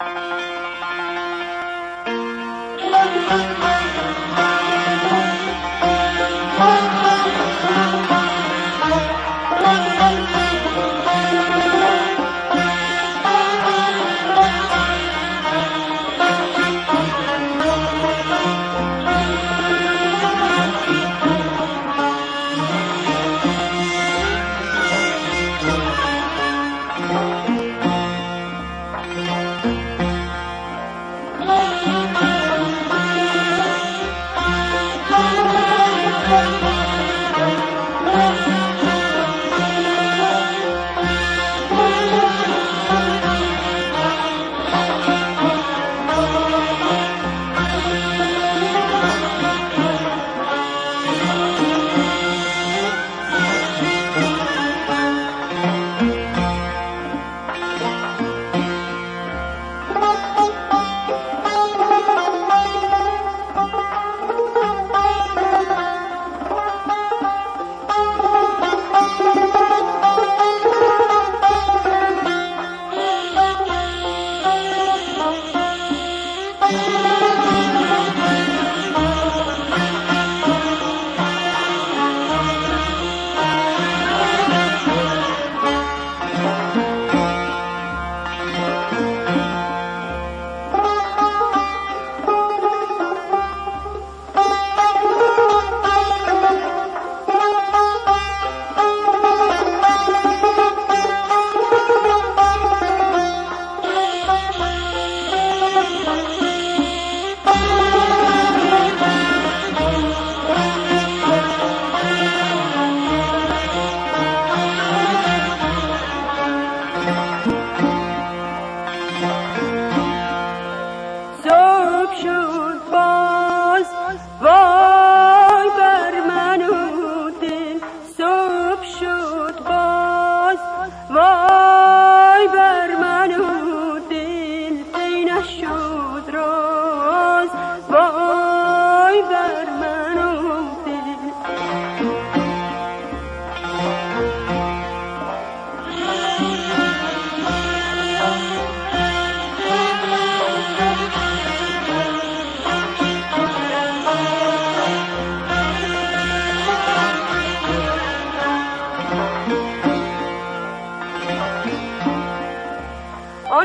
Thank you.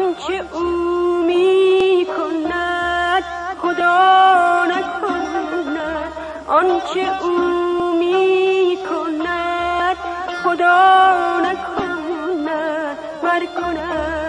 آنچه او می کند خدا نکند. آنچه او می کند خدا نکند. مر کند.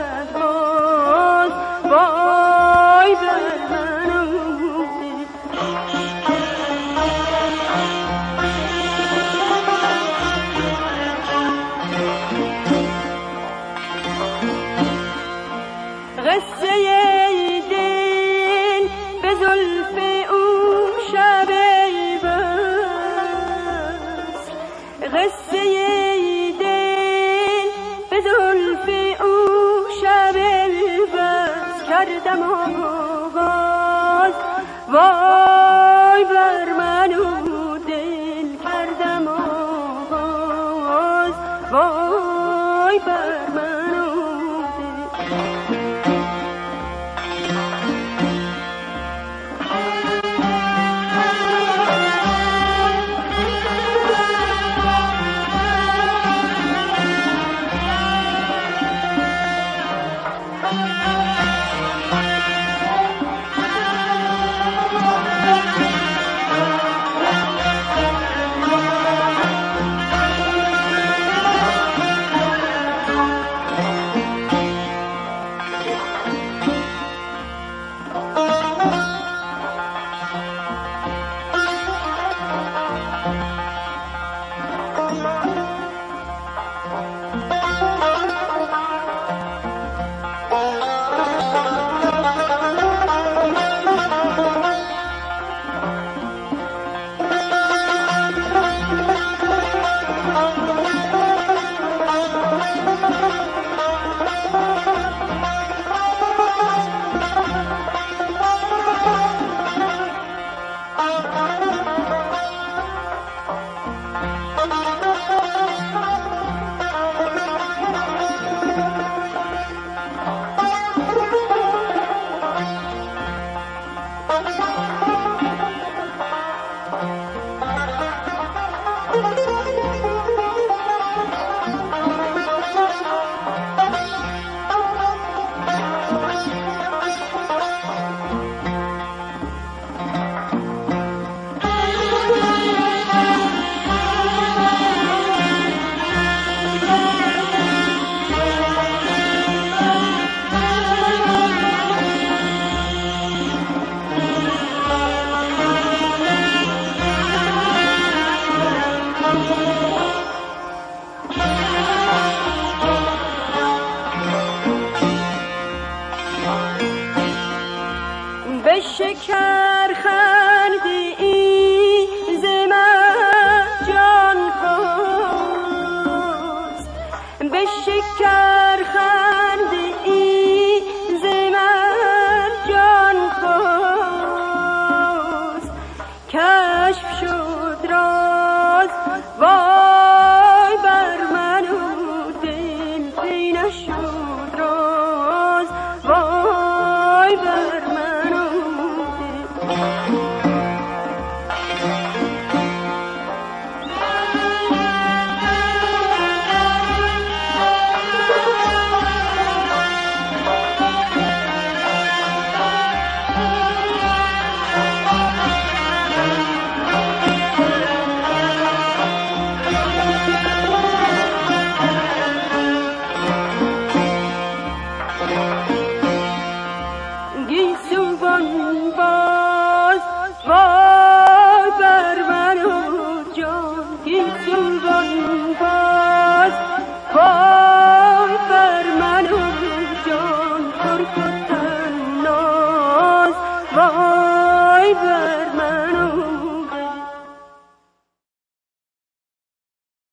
وای